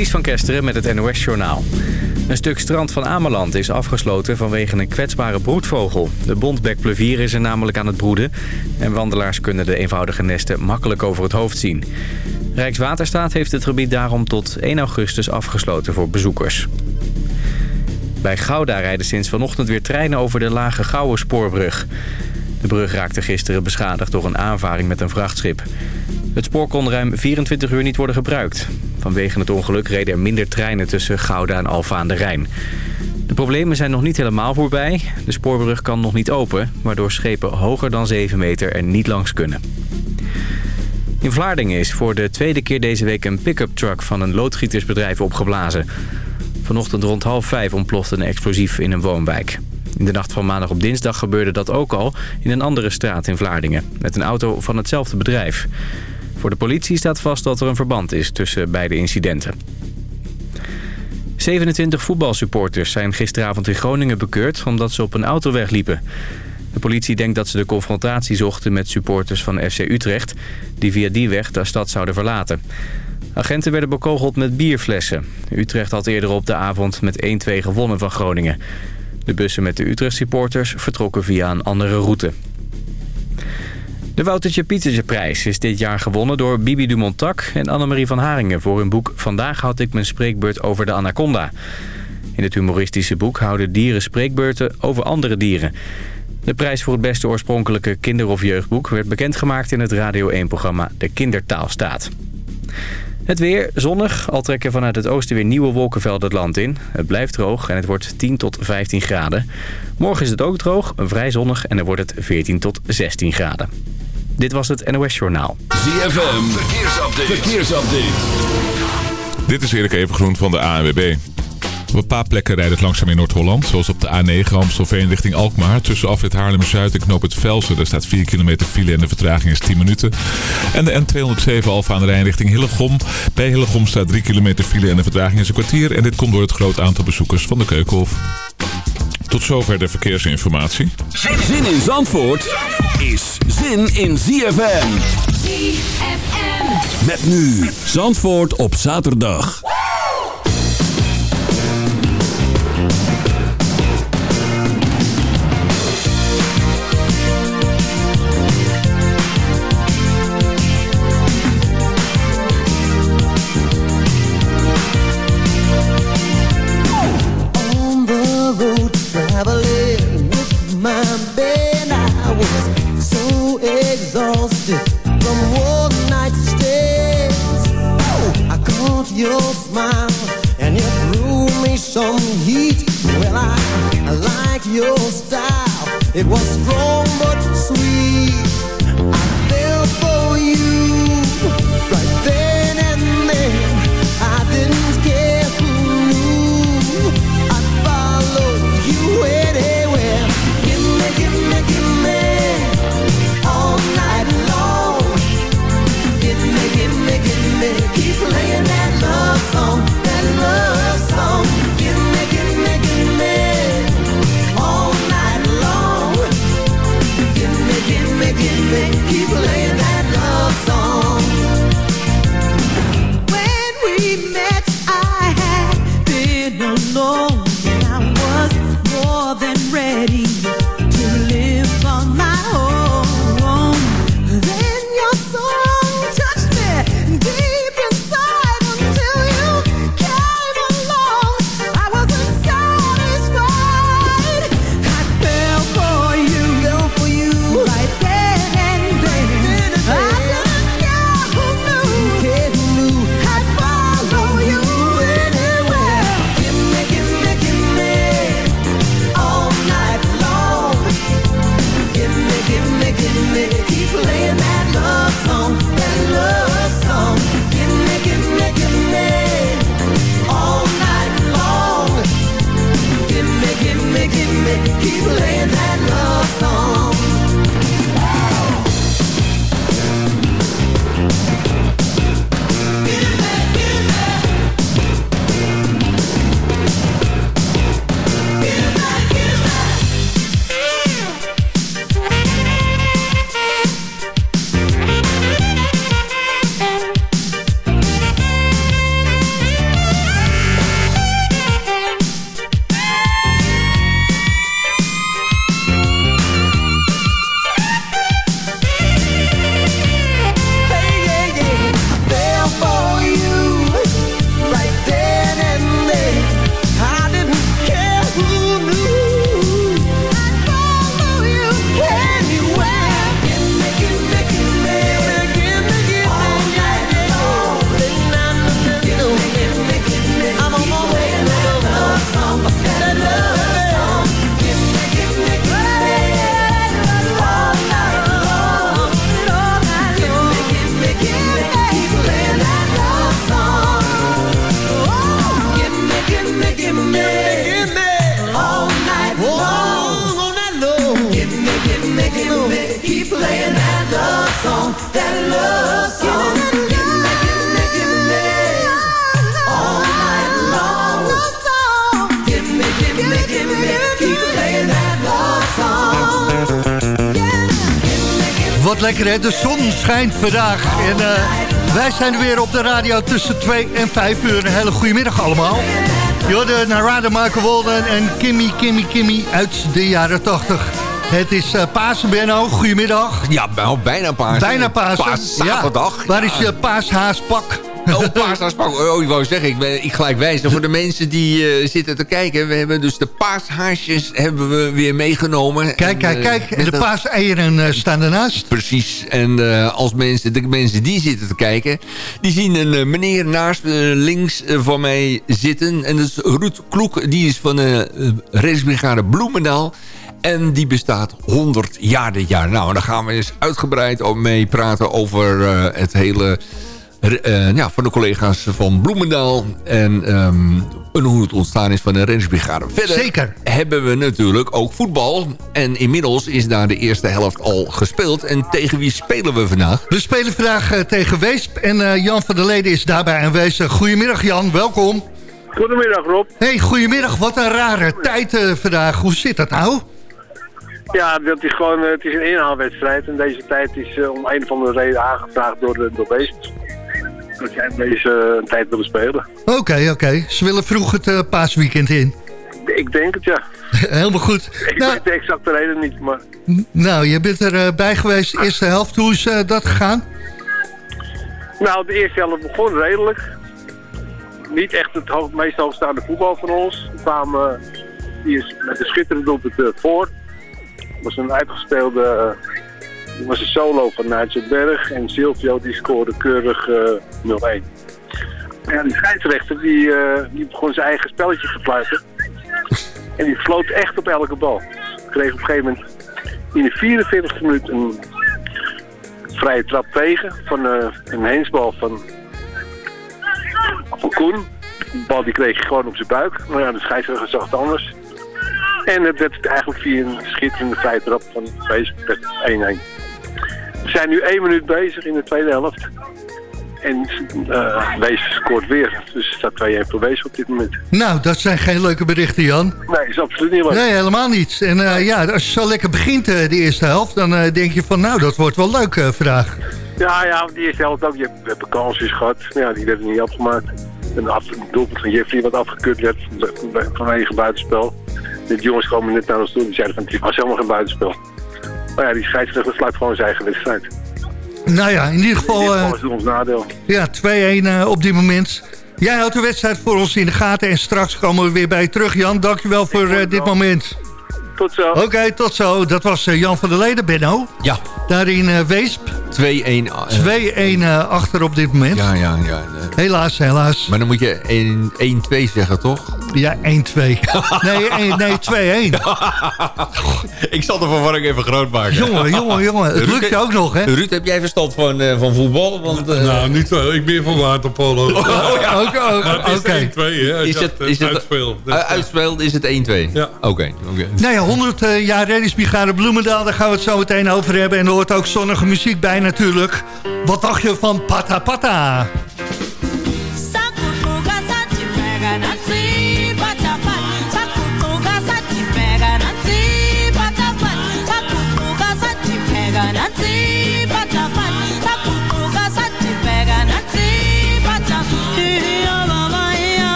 Ties van Kesteren met het NOS-journaal. Een stuk strand van Ameland is afgesloten vanwege een kwetsbare broedvogel. De bontbekplevier is er namelijk aan het broeden... en wandelaars kunnen de eenvoudige nesten makkelijk over het hoofd zien. Rijkswaterstaat heeft het gebied daarom tot 1 augustus afgesloten voor bezoekers. Bij Gouda rijden sinds vanochtend weer treinen over de Lage Gouwe spoorbrug. De brug raakte gisteren beschadigd door een aanvaring met een vrachtschip. Het spoor kon ruim 24 uur niet worden gebruikt. Vanwege het ongeluk reden er minder treinen tussen Gouda en Alfa aan de Rijn. De problemen zijn nog niet helemaal voorbij. De spoorbrug kan nog niet open, waardoor schepen hoger dan 7 meter er niet langs kunnen. In Vlaardingen is voor de tweede keer deze week een pick-up truck van een loodgietersbedrijf opgeblazen. Vanochtend rond half vijf ontplofte een explosief in een woonwijk. In de nacht van maandag op dinsdag gebeurde dat ook al in een andere straat in Vlaardingen... met een auto van hetzelfde bedrijf. Voor de politie staat vast dat er een verband is tussen beide incidenten. 27 voetbalsupporters zijn gisteravond in Groningen bekeurd omdat ze op een autoweg liepen. De politie denkt dat ze de confrontatie zochten met supporters van FC Utrecht... die via die weg de stad zouden verlaten. Agenten werden bekogeld met bierflessen. Utrecht had eerder op de avond met 1-2 gewonnen van Groningen. De bussen met de Utrecht-supporters vertrokken via een andere route. De Woutertje Pietertje prijs is dit jaar gewonnen door Bibi Dumontak en Annemarie van Haringen... voor hun boek Vandaag had ik mijn spreekbeurt over de anaconda. In het humoristische boek houden dieren spreekbeurten over andere dieren. De prijs voor het beste oorspronkelijke kinder- of jeugdboek... werd bekendgemaakt in het Radio 1-programma De Kindertaalstaat. Het weer zonnig, al trekken vanuit het oosten weer nieuwe wolkenvelden het land in. Het blijft droog en het wordt 10 tot 15 graden. Morgen is het ook droog, vrij zonnig en dan wordt het 14 tot 16 graden. Dit was het NOS Journaal. ZFM, verkeersupdate. verkeersupdate. Dit is Erik Evengroen van de ANWB. Op een paar plekken rijdt het langzaam in Noord-Holland. Zoals op de A9 Amstelveen richting Alkmaar. Tussen afrit Haarlem-Zuid en knoop het Velsen. Daar staat 4 kilometer file en de vertraging is 10 minuten. En de N207 Alfa aan de Rijn richting Hillegom. Bij Hillegom staat 3 kilometer file en de vertraging is een kwartier. En dit komt door het groot aantal bezoekers van de Keukenhof. Tot zover de verkeersinformatie. Zin in Zandvoort is zin in ZFM. ZFM. Met nu Zandvoort op zaterdag. From one night's stays. I caught your smile and threw me some heat. Well, I, I like your style. It was strong but sweet. Hè, de zon schijnt vandaag. En uh, wij zijn weer op de radio tussen 2 en 5 uur. Een hele goede middag allemaal. Jorden, Narada, Michael Walden en Kimmy, Kimmy, Kimmy uit de jaren 80. Het is uh, Pasen, Benno. Goedemiddag. Ja, bijna Pasen. Bijna Pasen. Paas, zaterdag. Ja. Waar is je paashaaspak? Oh, paashaaspak. Oh, ik wou zeggen, ik, ben, ik gelijk wijzen voor de mensen die uh, zitten te kijken. We hebben dus de paashaasjes hebben we weer meegenomen. Kijk, kijk, uh, kijk. En de paaseieren uh, staan ernaast. Precies. En als mensen, de mensen die zitten te kijken... die zien een meneer naast links van mij zitten. En dat is Ruud Kloek. Die is van de Reddingsbrigade Bloemendaal. En die bestaat 100 jaar dit jaar. Nou, daar gaan we eens uitgebreid mee praten over het hele... Uh, ja, van de collega's van Bloemendaal. En, um, hoe het ontstaan is van de reddingsbrigade. Verder Zeker. hebben we natuurlijk ook voetbal. En inmiddels is daar de eerste helft al gespeeld. En tegen wie spelen we vandaag? We spelen vandaag uh, tegen Weesp. En Jan van der Leden is daarbij aanwezig. Goedemiddag Jan, welkom. Goedemiddag Rob. Hey, goedemiddag. Wat een rare tijd vandaag. Hoe zit dat nou? Ja, dat is gewoon, het is een inhaalwedstrijd. En deze tijd is uh, om een of andere reden aangevraagd door de door Beest. Dat jij deze uh, tijd willen spelen. Oké, okay, oké. Okay. Ze willen vroeg het uh, paasweekend in. Ik denk het, ja. Helemaal goed. Ik nou, weet de exacte reden niet, maar... Nou, je bent erbij bij geweest, de eerste helft. Hoe is dat gegaan? Nou, de eerste helft begon redelijk. Niet echt het hoog, meest hoogstaande voetbal van ons. We kwamen, die is met een schitterende doelpunt voor was een uitgespeelde uh, was een solo van Nigel Berg. En Silvio die scoorde keurig uh, 0-1. Ja, die scheidsrechter die, uh, die begon zijn eigen spelletje te fluiten. En die floot echt op elke bal. Kreeg op een gegeven moment in de 44 minuut een vrije trap tegen. Van uh, een heensbal van, van Koen. De bal die kreeg je gewoon op zijn buik. Maar ja, de scheidsrechter zag het anders. En het werd eigenlijk via een schitterende vrije trap van Wees 1-1. We zijn nu één minuut bezig in de tweede helft. En uh, Wees scoort weer. Dus staat 2-1 voor Wees op dit moment. Nou, dat zijn geen leuke berichten, Jan. Nee, is absoluut niet leuk. Nee, helemaal niet. En uh, ja, als je zo lekker begint uh, de eerste helft... dan denk je van, nou, dat wordt wel leuk vandaag. Ja, ja, die eerste helft ook. Je hebt kansjes gehad. Ja, die werden niet afgemaakt. Een af, doelpunt van Jeffrey wat afgekeurd werd vanwege buitenspel de jongens komen net naar ons toe en die zeiden van het was helemaal geen buitenspel. Maar ja, die scheidsrechter sluit gewoon zijn eigen wedstrijd. Nou ja, in ieder geval... In ieder geval is het ons nadeel. Ja, 2-1 uh, op dit moment. Jij houdt de wedstrijd voor ons in de gaten en straks komen we weer bij je terug. Jan, dankjewel voor uh, dit moment. Tot zo. Oké, okay, tot zo. Dat was uh, Jan van der Leden, Benno. Ja. Daar in uh, Weesp. 2-1. 2-1 achter op dit moment. Ja, ja, ja. Helaas, helaas. Maar dan moet je 1-2 zeggen, toch? Ja, 1-2. nee, nee 2-1. ik zal de verwarring even groot maken. Jongen, jongen, jongen. Het lukt je ook nog, hè? Ruud, heb jij verstand van, uh, van voetbal? Want, uh... Nou, niet zo. Ik ben van waterpolo. Oh, ja. Oké. Okay. Het is 1-2, hè? Is het, is het, uitspeel. Uh, uitspeel is het 1-2? Ja. Oké. Okay, okay. Nou ja, 100 uh, jaar reddingsbrigade Bloemendaal. Daar gaan we het zo meteen over hebben. En er hoort ook zonnige muziek bij natuurlijk. Wat dacht je van Pata? Pata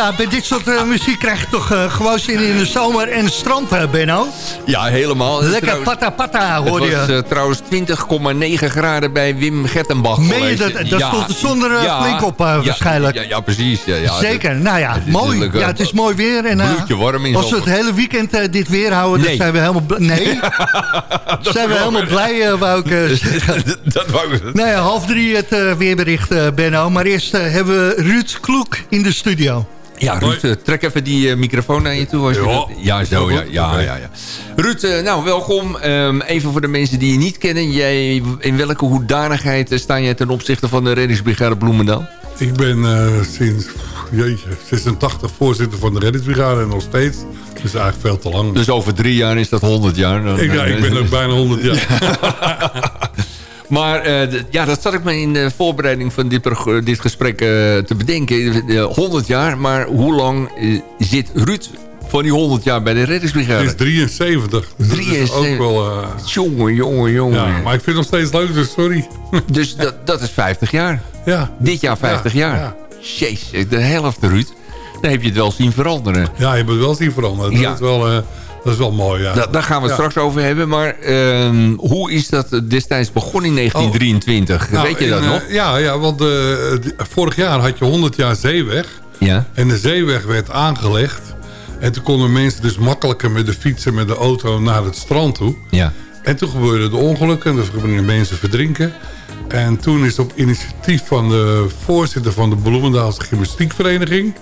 Ja, bij dit soort eh, muziek krijg je toch eh, gewoon zin in de zomer en het strand, uh, Benno? Ja, helemaal. Lekker Trouwens, pata pata, hoor Het was je. eh, trouwens 20,9 graden bij Wim Gertenbach. Meen je dat? Daar stond de zon er, eh, flink op, eh, waarschijnlijk. Ja, ja, precies. Ja, ja. Zeker, nou ja, Het mooi. eh, Ja, het is mooi weer. En, eh, warm in als we het hele weekend eh, dit weer houden, dan zijn we helemaal... Nee, zijn we helemaal blij, eh, wou ik eh, zeggen. dat wou ik Nou ja, half drie het eh, weerbericht, eh, Benno. Maar eerst eh, hebben we Ruud Kloek in de studio. Ja, Ruud, eh, trek even die eh, microfoon naar je toe. Als je Ja. dat- ja, zo, ja. ja, ja, ja. Ruud, eh, nou, welkom. Ehm, even voor de mensen die je niet kennen. Jij, in welke hoedanigheid sta jij ten opzichte van de reddingsbrigade Bloemendaal? Ik ben sinds jeetje, 86 voorzitter van de reddingsbrigade en nog steeds. Dus eigenlijk veel te lang. Dus over drie jaar is dat 100 jaar. Dan, ik, ja, ik ben ook bijna 100 jaar. Maar eh, ja, dat zat ik me in de voorbereiding van dit, dit gesprek eh, te bedenken. Eh, 100 jaar, maar hoe lang eh, zit Ruud van die 100 jaar bij de Het reddingsbrigade? is 73. Dus dat is 73. ook wel... eh, Jongen, jongen, jongen. ja, maar ik vind het nog steeds leuk, dus sorry. Dus dat, dat is 50 jaar. ja. Dit jaar 50 Ja, jaar. ja. Jezus, de helft, Ruud. Dan heb je het wel zien veranderen. ja, je hebt het wel zien veranderen. Dat, Ja. is wel, eh, dat is wel mooi, ja. Da- daar gaan we het Ja. straks over hebben. Maar ehm, hoe is dat destijds begonnen in 1923? Nou, Weet je in, dat eh, nog? Ja, ja want eh, vorig jaar had je 100 jaar zeeweg. Ja. En de zeeweg werd aangelegd. En toen konden mensen dus makkelijker met de fiets en met de auto naar het strand toe. Ja. En toen gebeurden de ongelukken. Dus gingen mensen verdrinken. En toen is op initiatief van de voorzitter van de Bloemendaalse Gymnastiekvereniging...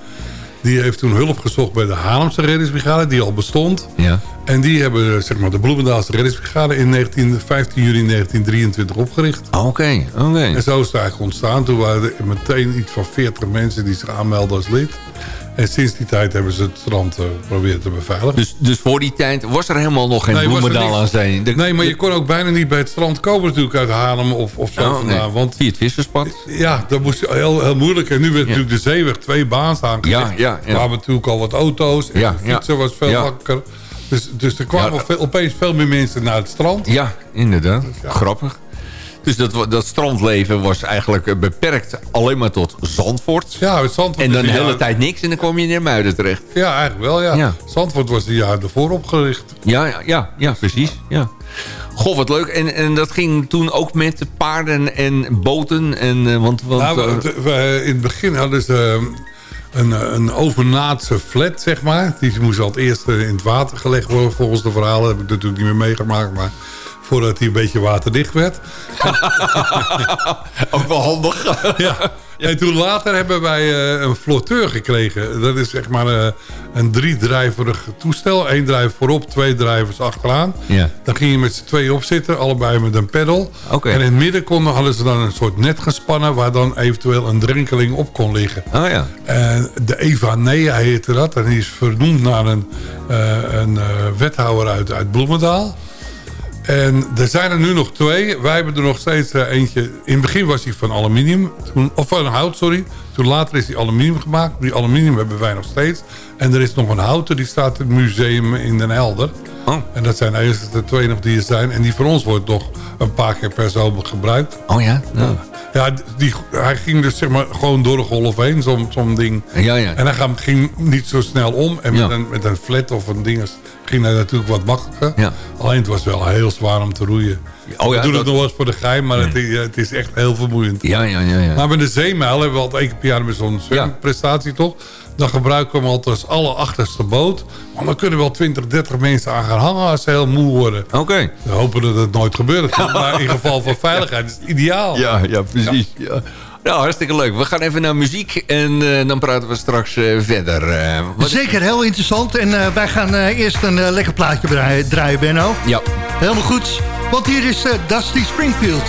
die heeft toen hulp gezocht bij de Haarlemse reddingsbrigade, die al bestond. Ja. En die hebben zeg maar, de Bloemendaalse reddingsbrigade in 19, 15 juli 1923 opgericht. Oké, oké. En zo is het eigenlijk ontstaan. Toen waren er meteen iets van 40 mensen die zich aanmelden als lid. En sinds die tijd hebben ze het strand eh, proberen te beveiligen. Dus, dus voor die tijd was er helemaal nog geen Nee, er Bloemendaal aan zijn. De- nee, maar je kon ook bijna niet bij het strand komen natuurlijk uit Haarlem of, of zo Oh, vandaan. nee. Want Via het visserspad. ja, dat moest heel, heel moeilijk. En nu werd natuurlijk de zeeweg twee baans aangelegd. Ja, ja, ja. We hebben natuurlijk al wat auto's. En Ja, de fietsen was veel makkelijker. Dus, dus er kwamen Ja. opeens veel meer mensen naar het strand. Ja, inderdaad. Ja. Grappig. Dus dat, dat strandleven was eigenlijk eh, beperkt alleen maar tot Zandvoort. Ja, het Zandvoort En dan de hele tijd niks en dan kom je in Muiden terecht. Ja, eigenlijk wel, ja. Ja. Zandvoort was een jaar ervoor opgericht. Ja, ja, ja, ja precies. Ja. Goh, wat leuk. En, en dat ging toen ook met paarden en boten. En, eh, want, want, Nou, eh, we- we- in het begin hadden ze eh, een, een overnaatse flat, zeg maar. Die moest al het eerst in het water gelegd worden, volgens de verhalen. Heb ik natuurlijk niet meer meegemaakt, maar voordat hij een beetje waterdicht werd. ook wel handig. ja. En toen later hebben wij eh, een flotteur gekregen. Dat is zeg maar eh, een driedrijverig toestel. Eén drijver voorop, twee drijvers achteraan. Ja. Dan ging je met z'n tweeën op zitten, allebei met een pedal. En in het midden konden, hadden ze dan een soort net gespannen... waar dan eventueel een drenkeling op kon liggen. Oh ja. En de Eva Nea heette dat. En die is vernoemd naar een, eh, een wethouder uit, uit Bloemendaal. En er zijn er nu nog twee. Wij hebben er nog steeds eh, eentje. In het begin was hij van aluminium. Toen, of van hout, sorry. Toen later is hij aluminium gemaakt. Die aluminium hebben wij nog steeds. En er is nog een houten. Die staat in het museum in Den Helder. Oh. En dat zijn eigenlijk de twee nog die er zijn. En die voor ons wordt nog een paar keer per zomer gebruikt. Oh ja? Ja, Ja, die, hij ging dus zeg maar gewoon door de golf heen, zo'n zo'n ding. ja. ja. En hij ging- niet zo snel om. En met, Ja. een, met een flat of een ding ging hij natuurlijk wat makkelijker. Ja. Alleen het was wel heel zwaar om te roeien. Oh ja, ik doe dat- het nog wel eens voor de geheim, maar het, is- het is echt heel vermoeiend. ja, ja, ja, ja. Maar met de zeemijl hebben we altijd één keer per jaar met zo'n zwemprestatie toch? Dan gebruiken we hem altijd als allerachterste boot. Want dan kunnen wel 20, 30 mensen aan gaan hangen als ze heel moe worden. Oké. We hopen dat het nooit gebeurt. Maar in geval van veiligheid is het ideaal. Ja, ja, precies. Ja. Nou, hartstikke leuk. We gaan even naar muziek en eh, dan praten we straks eh, verder. Eh, wat- Zeker, heel interessant. En eh, wij gaan eh, eerst een lekker plaatje draaien, draaien, Benno. Ja. Helemaal goed. Want hier is eh, Dusty Springfield.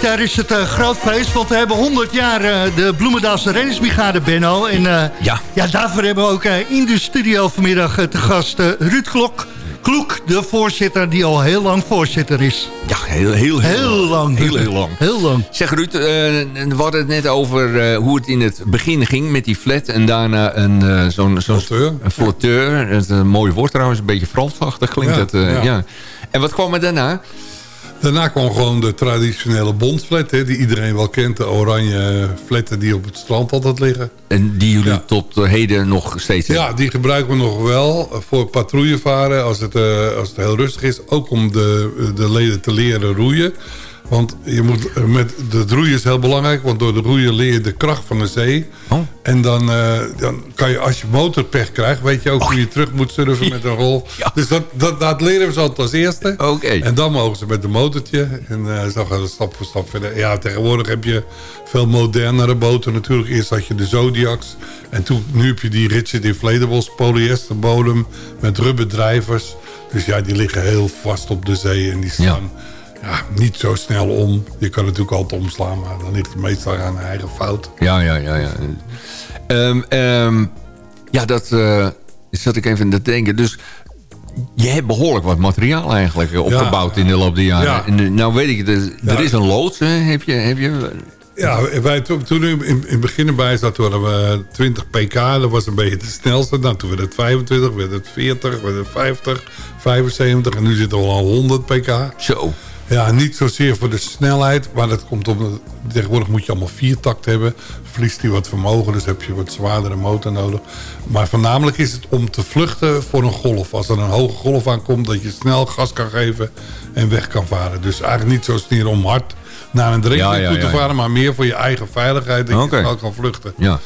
Dit jaar is het eh, groot feest, want we hebben 100 jaar eh, de Bloemendaalse Reddingsbrigade, Benno. En eh, Ja. ja, daarvoor hebben we ook eh, in de studio vanmiddag te gast Ruud Klok. Kloek, de voorzitter die al heel lang voorzitter is. Ja, heel, heel, Heel lang. Heel, heel lang. Heel lang. Zeg Ruud, eh, we hadden het net over hoe het in het begin ging met die flat. En daarna een eh, zo'n zo'n Flotteur. een flotteur. Dat is een mooi woord trouwens, een beetje Fransachtig klinkt Ja, het. eh, ja. ja. En wat kwam er daarna? Daarna kwam gewoon de traditionele bondflat, hè, die iedereen wel kent. De oranje flatten die op het strand altijd liggen. En die jullie Ja. tot heden nog steeds hebben? Ja, die gebruiken we nog wel voor patrouillevaren als het, eh, als het heel rustig is. Ook om de, de leden te leren roeien. Want je moet, eh, met, het roeien is heel belangrijk. Want door de roeien leer je de kracht van de zee. Oh. En dan, eh, dan kan je, als je motorpech krijgt... weet je ook hoe je terug moet surfen met een rol. Ja. Dus dat, dat, dat leren ze altijd als eerste. Oké. En dan mogen ze met een motortje. En eh, zo gaat het stap voor stap verder. Ja, tegenwoordig heb je veel modernere boten natuurlijk. Eerst had je de Zodiacs. En toen, nu heb je die Rigid Inflatables polyesterbodem met rubberdrijvers. Dus ja, die liggen heel vast op de zee. En die slaan ja. Niet zo snel om. Je kan natuurlijk altijd omslaan. Maar dan ligt het meestal aan een eigen fout. Ja, ja, ja. Ja, Ehm, ehm, ja dat eh, zat ik even te denken. Dus je hebt behoorlijk wat materiaal eigenlijk eh, opgebouwd in de loop der jaren. Ja. En, nou weet ik, er, Ja. er is een loods, hè? Heb je... Heb je Ja, wij, toen, toen in, in het begin erbij zat, hadden we 20 pk. Dat was een beetje het snelste. Nou, toen werd het 25, werd het 40, werd het 50, 75. En nu zitten we al aan 100 pk. Zo. Ja, niet zozeer voor de snelheid. Maar dat komt om... Tegenwoordig moet je allemaal viertakt hebben. Verliest hij wat vermogen, dus heb je wat zwaardere motor nodig. Maar voornamelijk is het om te vluchten voor een golf. Als er een hoge golf aankomt, dat je snel gas kan geven en weg kan varen. Dus eigenlijk niet zo snel om hard naar een drinking Ja, ja, toe te varen... maar meer voor je eigen veiligheid, dat je snel kan vluchten. Ja.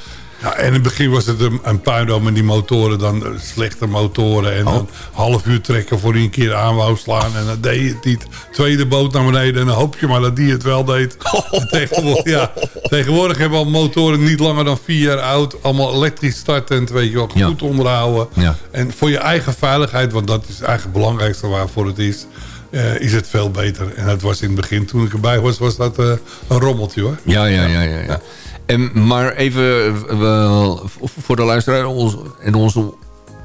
Ja, en in het begin was het een, een puinhoop met die motoren, dan eh, slechte motoren. En Oh. dan half uur trekken voor hij een keer aan wou slaan. En dan deed het niet. Tweede boot naar beneden en dan hoop je maar dat die het wel deed. En Tegenwoordig, ja, tegenwoordig hebben al motoren niet langer dan vier jaar oud. Allemaal elektrisch startend, weet je wel, Ja. goed onderhouden. Ja. En voor je eigen veiligheid, want dat is eigenlijk het belangrijkste waarvoor het is... eh, is het veel beter. En het was in het begin, toen ik erbij was, was dat eh, een rommeltje hoor. Ja, ja, ja. ja, ja. En, maar even eh, voor de luisteraar ons, en ons,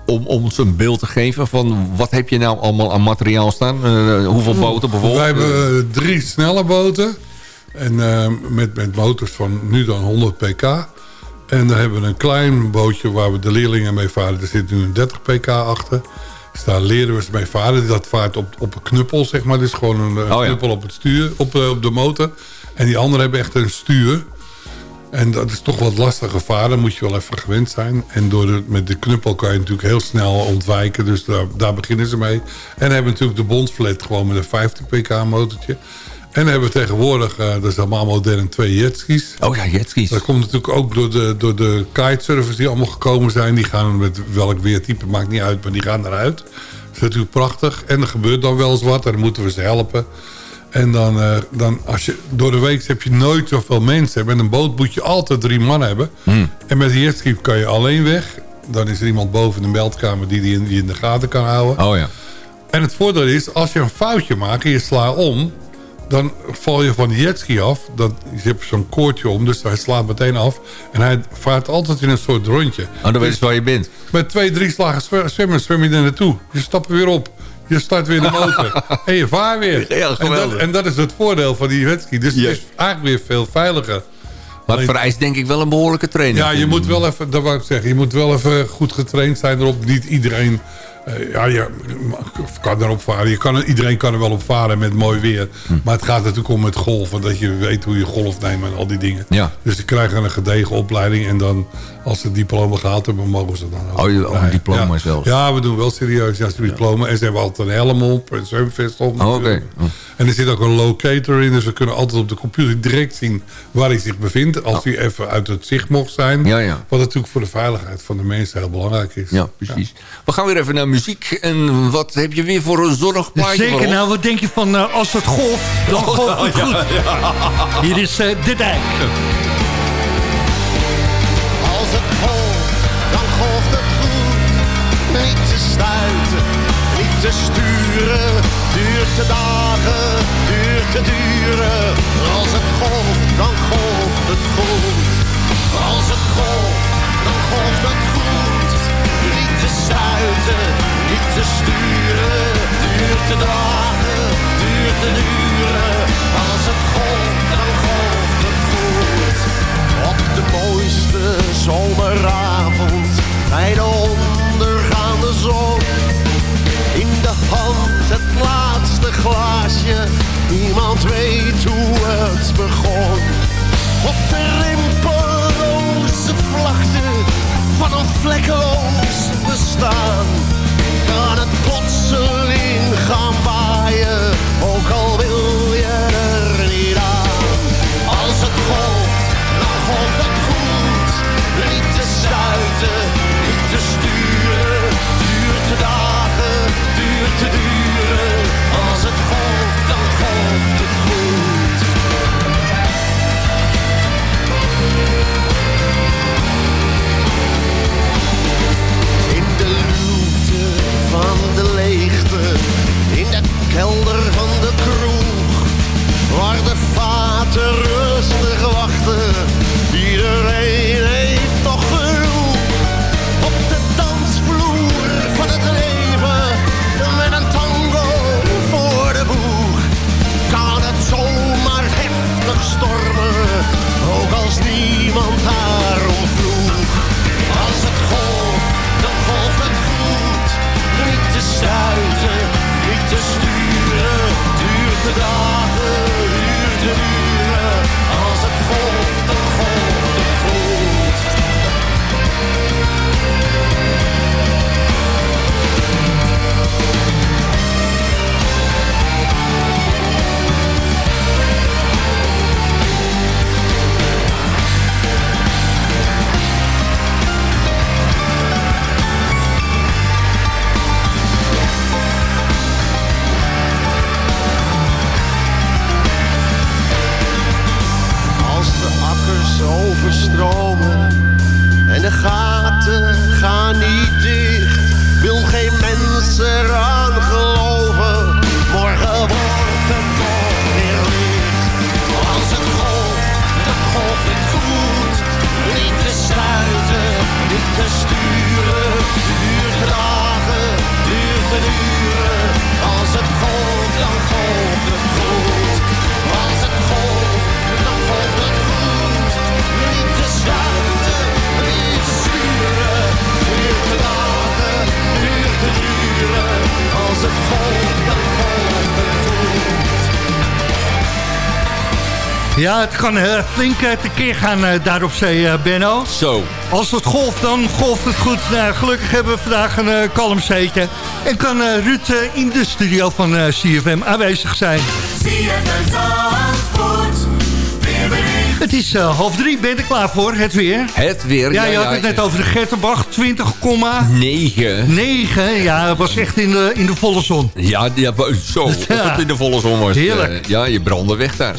om ons een beeld te geven van wat heb je nou allemaal aan materiaal staan? Eh, hoeveel boten bijvoorbeeld? Wij hebben eh, drie snelle boten. En met, met motors van nu dan 100 pk. En dan hebben we een klein bootje waar we de leerlingen mee varen. Er zit nu een 30 pk achter. Dus daar leren we ze mee varen. Dat vaart op, op een knuppel, zeg maar. Dus gewoon een Oh ja. knuppel op het stuur, op, op de motor. En die anderen hebben echt een stuur. En dat is toch wat lastiger varen. Moet je wel even gewend zijn. En door de, met de knuppel kan je natuurlijk heel snel ontwijken. Dus daar, daar beginnen ze mee. En hebben natuurlijk de bondflat gewoon met een 50 pk motortje. En hebben we tegenwoordig, eh, dat is allemaal modern, twee jetskis. Oh ja, jetskis. Dat komt natuurlijk ook door de, door de kitesurfers die allemaal gekomen zijn. Die gaan met welk weertype, maakt niet uit, maar die gaan eruit. Dat is natuurlijk prachtig. En er gebeurt dan wel eens wat, en dan moeten we ze helpen. En dan, eh, dan als je, door de week heb je nooit zoveel mensen. Met een boot moet je altijd drie man hebben. En met een jetski kan je alleen weg. Dan is er iemand boven in de meldkamer die die in, die in de gaten kan houden. Oh ja. En het voordeel is, als je een foutje maakt en je slaat om... dan val je van de jetski af. Dat, je hebt zo'n koordje om, dus hij slaat meteen af. En hij vaart altijd in een soort rondje. Oh, dan weet je waar je bent. Met twee, drie slagen zwe- zwemmen zwem je er naartoe. Je stapt weer op. Je start weer de motor. en je vaart weer. Ja, en, dat, en dat is het voordeel van die jetski. Dus Ja. het is eigenlijk weer veel veiliger. Maar het vereist denk ik wel een behoorlijke training. Ja, je moet wel even, dat wou ik zeggen, je moet wel even goed getraind zijn erop. Niet iedereen eh, ja, je kan erop varen. Je kan, iedereen kan er wel op varen met mooi weer. Hm. Maar het gaat natuurlijk om het golven. Dat je weet hoe je golf neemt en al die dingen. Ja. Dus ze krijgen een gedegen opleiding. En dan, als ze het diploma gehaald hebben, mogen ze dan ook. Oh, je- oh, een diploma ja. zelfs. Ja, we doen wel serieus. Ja, ze diploma. En ze hebben altijd een helm op. En zwemvest op. Oh. Oh. En er zit ook een locator in. Dus we kunnen altijd op de computer direct zien waar hij zich bevindt. Als hij even uit het zicht mocht zijn. Ja, ja. Wat natuurlijk voor de veiligheid van de mensen heel belangrijk is. Ja, precies. We gaan weer even naar muziek. En wat heb je weer voor een zonnig plaatje Zeker, nou wat denk je van eh, als het golft, dan golft het goed. Hier is eh, De Dijk. Als het golft, dan golft het goed. Niet te stuiten, niet te sturen. Duurt te dagen, duurt te duren. Als het golft, dan golft het goed. Als het golft, dan golft het goed. Niet te stuiten, niet te sturen. Duurt te dagen, duurt te duren. Als het golft, dan golft mooiste zomeravond bij de ondergaande zon. In de hand het laatste glaasje, niemand weet hoe het begon. Op de rimpel Ja, het kan eh, flink eh, tekeer gaan eh, daar op zee, Benno. Zo. Als het golft, dan golft het goed. Nou, gelukkig hebben we vandaag een kalm zeetje. En kan Ruud in de studio van CFM aanwezig zijn. Het is half drie, ben je er klaar voor? Het weer? Het weer. Ja, je had het net over de Gertenbach, 20,9. 9. Ja, het was echt in de, in de volle zon. Ja, ja zo. Of Ja. het in de volle zon was. Heerlijk. Ja, je brandde weg daar.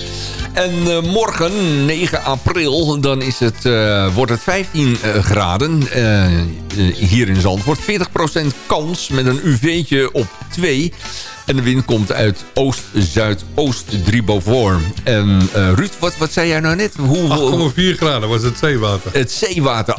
En eh, morgen, 9 april, dan is het, eh, wordt het 15 eh, graden hier in Zandvoort. 40% kans met een UV'tje op 2. En de wind komt uit oost-zuidoost 3 boven. En eh, Ruud, wat, wat zei jij nou net? Hoe, 8,4 graden was het zeewater. het zeewater,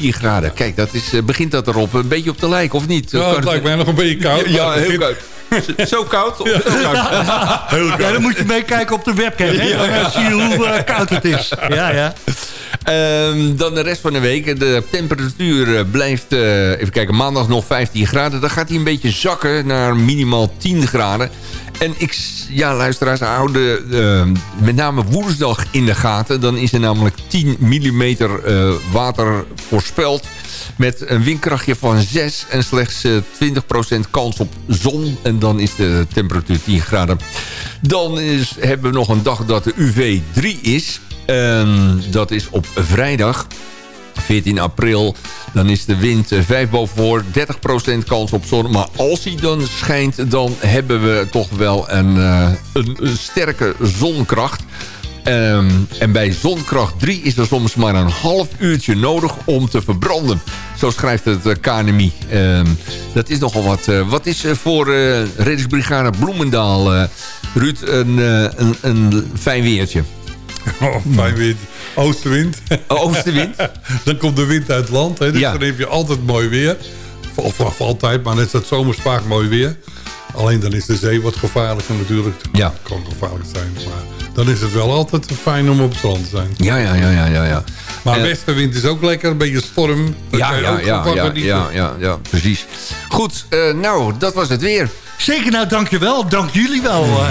8,4 graden. Kijk, dat is, begint dat erop een beetje op te lijken, of niet? Ja, het lijkt mij nog een beetje koud. Ja, heel koud. Zo koud? Of zo koud? Ja, dan moet je meekijken op de webcam. Hè? Dan eh, zie je hoe eh, koud het is. Ja, ja. Ehm, dan de rest van de week. De temperatuur eh, blijft, eh, even kijken, maandag nog 15 graden. Dan gaat hij een beetje zakken naar minimaal 10 graden. En ik, ja, luisteraars, houden eh, met name woensdag in de gaten. Dan is er namelijk 10 mm eh, water voorspeld. Met een windkrachtje van 6 en slechts eh, 20% kans op zon. En dan is de temperatuur 10 graden. Dan is, hebben we nog een dag dat de UV 3 is. En dat is op vrijdag. 14 april, dan is de wind eh, 5 boven voor, 30% kans op zon. Maar als hij dan schijnt, dan hebben we toch wel een, eh, een, sterke zonkracht. Ehm, en bij zonkracht 3 is er soms maar een half uurtje nodig om te verbranden. Zo schrijft het eh, KNMI. Ehm, dat is nogal wat. eh, wat is eh, voor eh reddingsbrigade Bloemendaal, eh, Ruud, een, eh, een, een fijn weertje? Oh, fijn wind. Oostenwind. Oostenwind? dan komt de wind uit het land. Hè, dus Ja. dan heb je altijd mooi weer. Of, of altijd, maar net is het zomers vaak mooi weer. Alleen dan is de zee wat gevaarlijker natuurlijk. Ja. Het kan gevaarlijk zijn. Maar dan is het wel altijd fijn om op het strand te zijn. Ja, ja, ja, ja, ja. ja. Maar Eh, westenwind is ook lekker. Een beetje storm. Dat Ja, ja, ja, ja, ja, ja, ja, precies. Goed, eh, nou, dat was het weer. Zeker, nou dankjewel. Dank jullie wel. eh.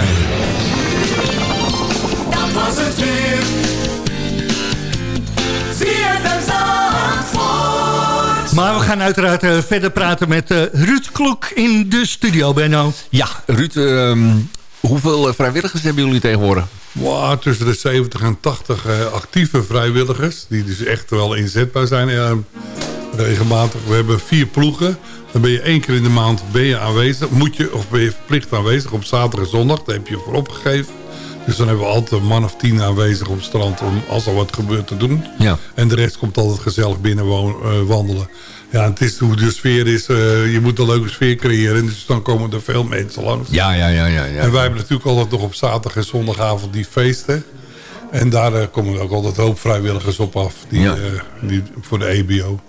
Dat was het weer. Maar we gaan uiteraard eh, verder praten met eh, Ruud Kloek in de studio, Benno. Ja, Ruud, ehm, hoeveel eh, vrijwilligers hebben jullie tegenwoordig? Wow, tussen de 70 en 80 eh, actieve vrijwilligers. Die dus echt wel inzetbaar zijn. eh, regelmatig. We hebben vier ploegen. Dan ben je één keer in de maand ben je aanwezig. Moet je, of ben je verplicht aanwezig op zaterdag en zondag. Daar heb je voor opgegeven. Dus dan hebben we altijd een man of tien aanwezig op het strand om als er wat gebeurt te doen. Ja. En de rest komt altijd gezellig binnen eh, wandelen. Ja, het is hoe de sfeer is. eh, je moet een leuke sfeer creëren. Dus dan komen er veel mensen langs. Ja, ja, ja, ja. ja. En wij hebben natuurlijk altijd nog op zaterdag en zondagavond die feesten. En daar eh, komen ook altijd hoop vrijwilligers op af. Die, Ja. eh, die, voor de EBO.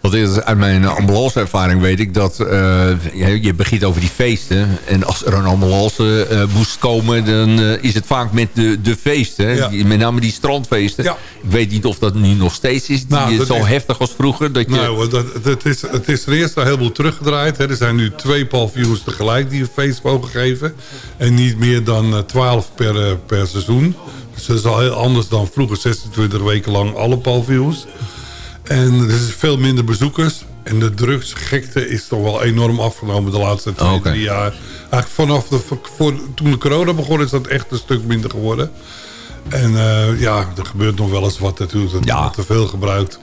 Want uit mijn ambulanceervaring weet ik dat uh, je, je begint over die feesten. En als er een ambulance uh, moest komen, dan uh, is het vaak met de, de feesten. Ja. Die, met name die strandfeesten. Ja. Ik weet niet of dat nu nog steeds is. Die Nou, is zo is- heftig als vroeger. Dat je, Nou, dat, het, is, het is er eerst een heleboel teruggedraaid. Hè. Er zijn nu twee paviljoens tegelijk die een feest mogen geven. En niet meer dan eh, 12 per, eh, per seizoen. Dat is al heel anders dan vroeger 26 weken lang alle paviljoens. En er is veel minder bezoekers. En de drugsgekte is toch wel enorm afgenomen de laatste twee, Oké. drie jaar. Eigenlijk vanaf de, voor, toen de corona begon is dat echt een stuk minder geworden. En eh, ja, er gebeurt nog wel eens wat natuurlijk. Dat Ja. wordt te veel gebruikt.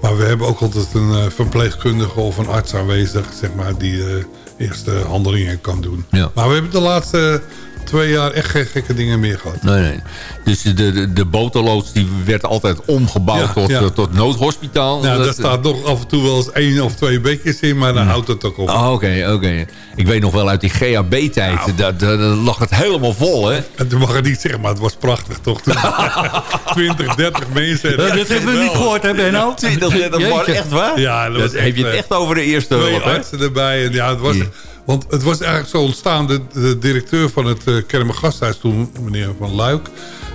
Maar we hebben ook altijd een eh, verpleegkundige of een arts aanwezig... Zeg maar, die eh eerste handelingen kan doen. Ja. Maar we hebben de laatste twee jaar echt geen gekke dingen meer gehad. Nee, nee. Dus de, de, de boterloods die werd altijd omgebouwd Ja, tot, ja. eh, tot noodhospitaal. Nou, Dat- daar staat nog af en toe wel eens één of twee beetjes in, maar dan houdt het ook op. Oh, Oké, oké. Ik weet nog wel uit die GHB-tijd. Nou. Daar, daar lag het helemaal vol, hè? En toen mag het niet zeggen, maar het was prachtig toch? Toen 20, 30 mensen. Eh, dat hebben we niet gehoord, hè Benno? 20, 30 man, echt waar? Ja, dat dat was heb je het eh, echt over de eerste Twee hulp, hè? artsen erbij. En ja, het was, Ja. Want het was eigenlijk zo ontstaan. De, de directeur van het uh, Kermen Gasthuis toen, meneer Van Luik...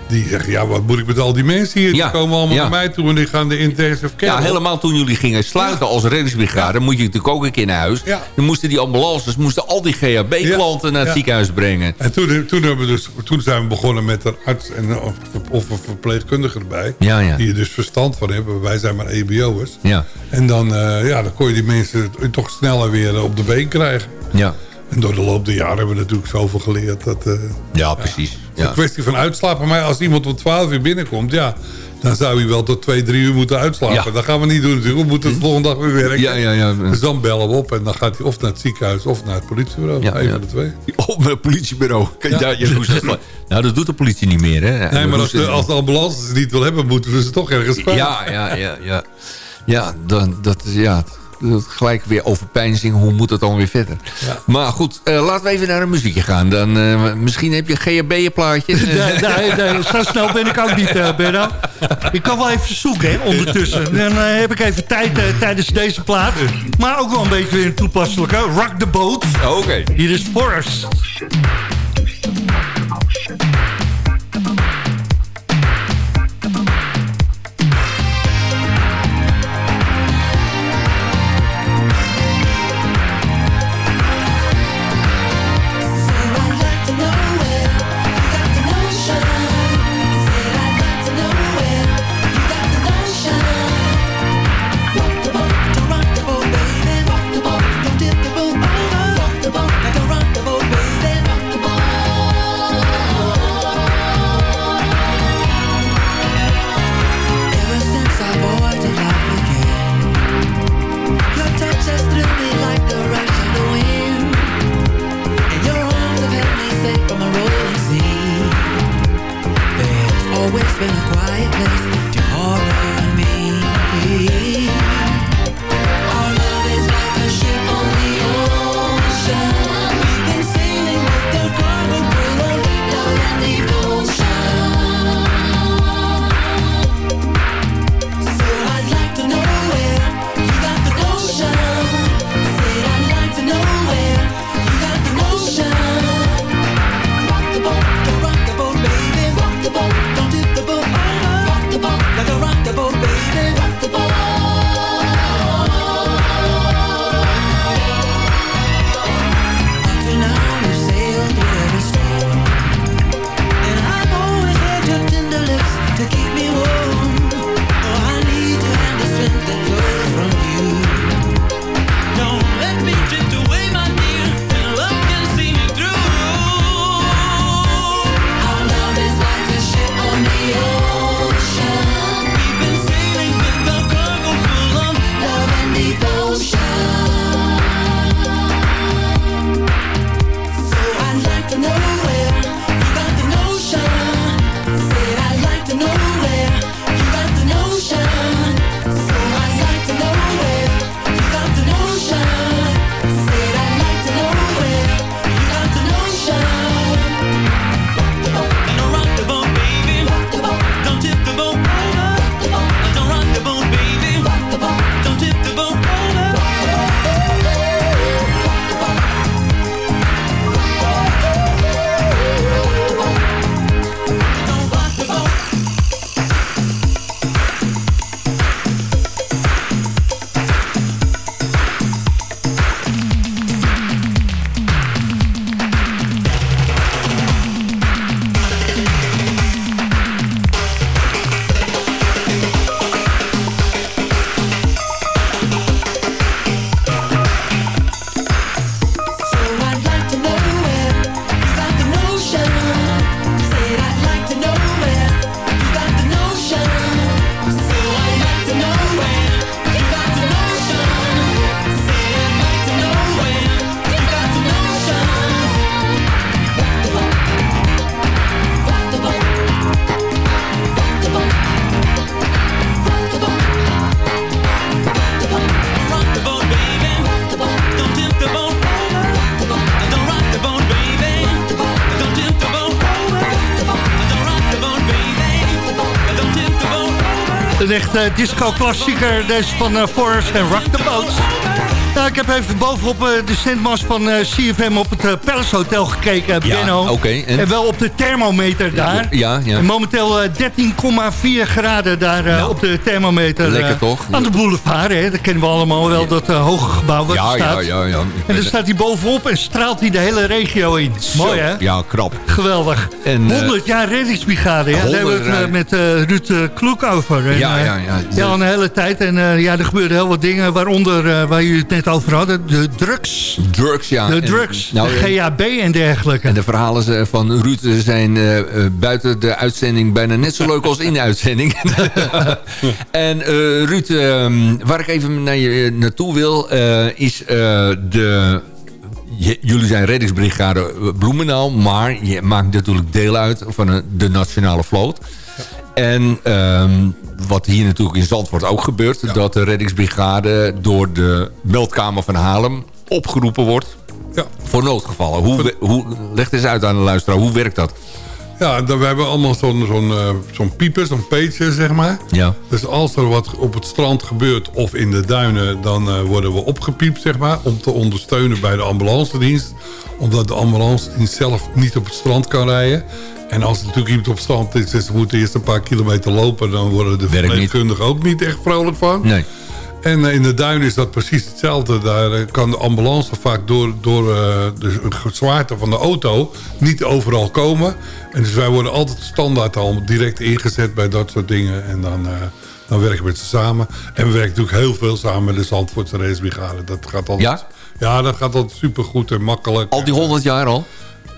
Die zegt, ja, wat moet ik met al die mensen hier? Ja, Die komen allemaal ja. naar mij toe en die gaan de intensive care. Ja, helemaal toen jullie gingen sluiten als reddingsbrigade... moet je natuurlijk ook een keer naar huis. Dan moesten die ambulances moesten al die GHB-klanten naar het ziekenhuis brengen. En toen, toen, hebben we dus, toen zijn we begonnen met een arts en of, of een verpleegkundige erbij. Die er dus verstand van hebben. Wij zijn maar EBO'ers. Ja, En dan, eh, ja, dan kon je die mensen toch sneller weer eh, op de been krijgen. Ja. En door de loop der jaren hebben we natuurlijk zoveel geleerd. Dat, eh, Ja, precies. Het is Ja. een kwestie van uitslapen. Maar als iemand om 12 uur binnenkomt, ja, dan zou hij wel tot 2, 3 uur moeten uitslapen. Ja. Dat gaan we niet doen natuurlijk. We moeten de volgende dag weer werken. Ja, ja, ja. Dus dan bellen we op en dan gaat hij of naar het ziekenhuis of naar het politiebureau. Ja, Een ja. van de twee. Op het politiebureau. Ja. Ja. Ja, hoe is dat? nou, dat doet de politie niet meer, hè? Nee, maar als de, als de ambulance het niet wil hebben, moeten we ze toch ergens kwijt. Ja, ja, ja, ja. Ja, dan, dat is ja, gelijk weer overpeinzing. Hoe moet het dan weer verder? Ja. Maar goed, eh, laten we even naar een muziekje gaan. Dan, eh, misschien heb je een GHB-plaatje. Nee, nee, nee, zo snel ben ik ook niet, Benno. Ik kan wel even zoeken, hè, ondertussen. Dan heb ik even tijd tijdens deze plaat. Maar ook wel een beetje weer een toepasselijke. Rock the boat. Oké. Hier is Forrest. De disco-klassieker. Deze van eh, Forrest en Rock the Boat. Nou, ik heb even bovenop eh, de Sandmas van eh, CFM op het eh, Palace Hotel gekeken, Ja, Benno. oké, en? En wel op de thermometer daar. Ja, ja. En momenteel eh, 13,4 graden daar eh, Nou, op de thermometer. lekker eh, toch? Aan de boulevard, hè. Dat kennen we allemaal wel, dat eh, hoge gebouw wat Ja, ja, staat. ja, ja. En dan staat hij bovenop en straalt hij de hele regio in. Mooi, hè? Ja, krap. Geweldig. En, eh, 100 jaar reddingsbrigade. Ja, daar hebben we het 100 eh, met eh, Ruud eh, Kloek over. En, Ja, eh, ja, ja. Ja, al een hele tijd. En eh, ja, er gebeurden heel wat dingen. Waaronder, eh, waar jullie het net over hadden, de drugs. Drugs, ja. De En- drugs, nou, de en- GHB en dergelijke. En de verhalen van Ruud zijn eh, eh, buiten de uitzending bijna net zo leuk als in de uitzending. en eh, Ruud, ehm, waar ik even naar je naartoe wil, eh, is eh, de... je- jullie zijn reddingsbrigade eh, Bloemendaal, maar je maakt natuurlijk deel uit van de nationale vloot. En ehm, wat hier natuurlijk in Zandvoort ook gebeurt... dat de reddingsbrigade door de meldkamer van Haarlem opgeroepen wordt Ja. voor noodgevallen. Hoe, hoe, leg eens uit aan de luisteraar, hoe werkt dat? Ja, dan, we hebben allemaal zo'n zo'n eh, zo'n pieper, zo'n peetje, zeg maar. Ja. Dus als er wat op het strand gebeurt of in de duinen... dan eh, worden we opgepiept, zeg maar... om te ondersteunen bij de ambulancedienst. Omdat de ambulancedienst zelf niet op het strand kan rijden. En als er natuurlijk iemand op het strand is... dus ze moeten eerst een paar kilometer lopen... dan worden de verpleegkundigen ook niet echt vrolijk van. Nee. En eh, in de duinen is dat precies hetzelfde. Daar eh, kan de ambulance vaak door, door eh, de zwaarte van de auto niet overal komen. En dus wij worden altijd standaard al direct ingezet bij dat soort dingen. En dan, dan werken we met ze samen. En we werken natuurlijk heel veel samen met de Zandvoortse racebrigade. Dat gaat altijd, Ja? ja, dat gaat altijd supergoed en makkelijk. Al die honderd jaar al?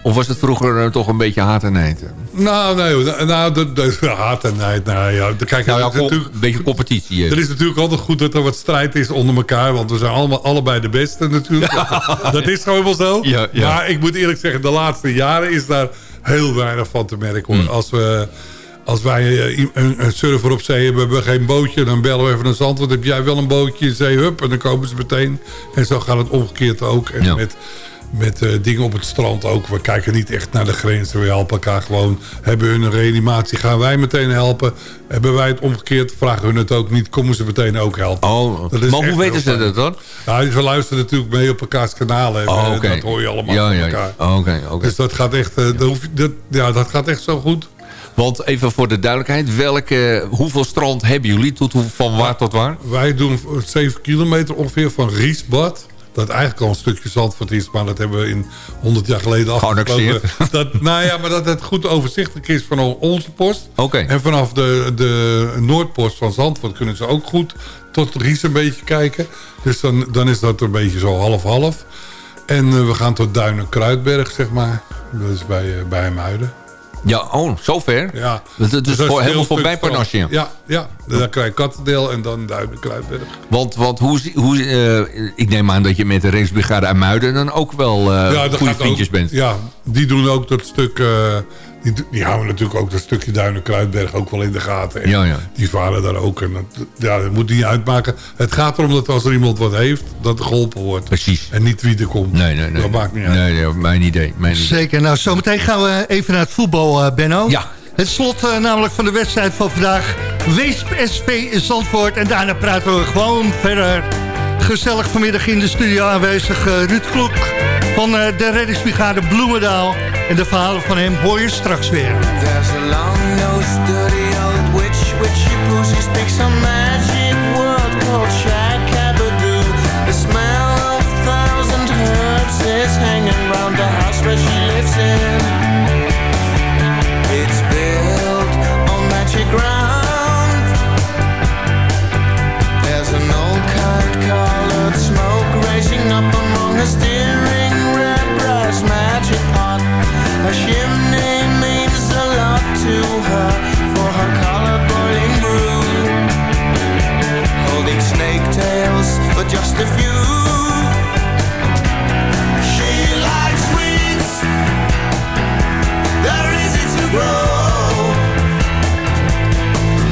Of was het vroeger eh, toch een beetje haat en nijd? Nou, nee, nou, de, de, haat en nijd. Nou, ja, kijk, Nou ja, natuurlijk, een beetje competitie. eh. Er is natuurlijk altijd goed dat er wat strijd is onder elkaar. Want we zijn allemaal, allebei de beste natuurlijk. Dat is gewoon wel zo. Ja, ja. Maar ik moet eerlijk zeggen, de laatste jaren is daar heel weinig van te merken. Hmm. Als, we, als wij eh, een, een surfer op zee hebben, we hebben geen bootje. Dan bellen we even naar Zandvoort. Heb jij wel een bootje in zee? Hup, en dan komen ze meteen. En zo gaat het omgekeerd ook. En met, met eh, dingen op het strand ook. We kijken niet echt naar de grenzen. We helpen elkaar gewoon. Hebben hun een reanimatie, gaan wij meteen helpen. Hebben wij het omgekeerd, vragen hun het ook niet. Komen ze meteen ook helpen. Oh, Dat is maar hoe weten ze dat dan? Ja, ze luisteren natuurlijk mee op elkaars kanalen. En, Oh, eh. Dat hoor je allemaal ja, elkaar. ja. Oké, oké. Dus dat gaat echt, eh, dat, je- dat, ja, dat gaat echt zo goed. Want even voor de duidelijkheid, welke, hoeveel strand hebben jullie? Tot, hoe- van waar tot waar? Wij doen 7 kilometer ongeveer van Riesbad. Dat eigenlijk al een stukje Zandvoort is, maar dat hebben we in 100 jaar geleden afgesproken. Dat, nou ja, maar dat het goed overzichtelijk is van onze post. En vanaf de, de Noordpost van Zandvoort kunnen ze ook goed tot Ries een beetje kijken. Dus dan, dan is dat een beetje zo half-half. En eh, we gaan tot Duinen-Kruidberg, zeg maar. Dat is bij, eh, bij Hemuiden. Ja, oh, zover? Ja. Dat, dat is Dus dat voor, helemaal voorbij Parnasje. Ja, ja. Dan krijg je Kattendeel en dan Duinen-Kruidberg. Want, want hoe, hoe, eh, ik neem aan dat je met de racebrigade uit Muiden dan ook wel eh Ja, goede vriendjes ook, bent. Ja, die doen ook dat stuk... eh, die, die houden natuurlijk ook dat stukje Duinen-Kruidberg ook wel in de gaten. En Ja, ja. Die varen daar ook. En dat, ja, dat moet niet uitmaken. Het gaat erom dat als er iemand wat heeft, dat er geholpen wordt. Precies. En niet wie er komt. Nee, nee, nee. Dat maakt niet uit. Nee, nee, mijn idee. Mijn idee. Zeker. Nou, zometeen gaan we even naar het voetbal, eh, Benno. Ja. Het slot eh, namelijk van de wedstrijd van vandaag. Weesp SV in Zandvoort. En daarna praten we gewoon verder. Gezellig vanmiddag in de studio aanwezig eh, Ruud Kloek van eh, de reddingsbrigade Bloemendaal. En de verhalen van hem hoor je straks weer. There's a long-nosed, dirty old witch she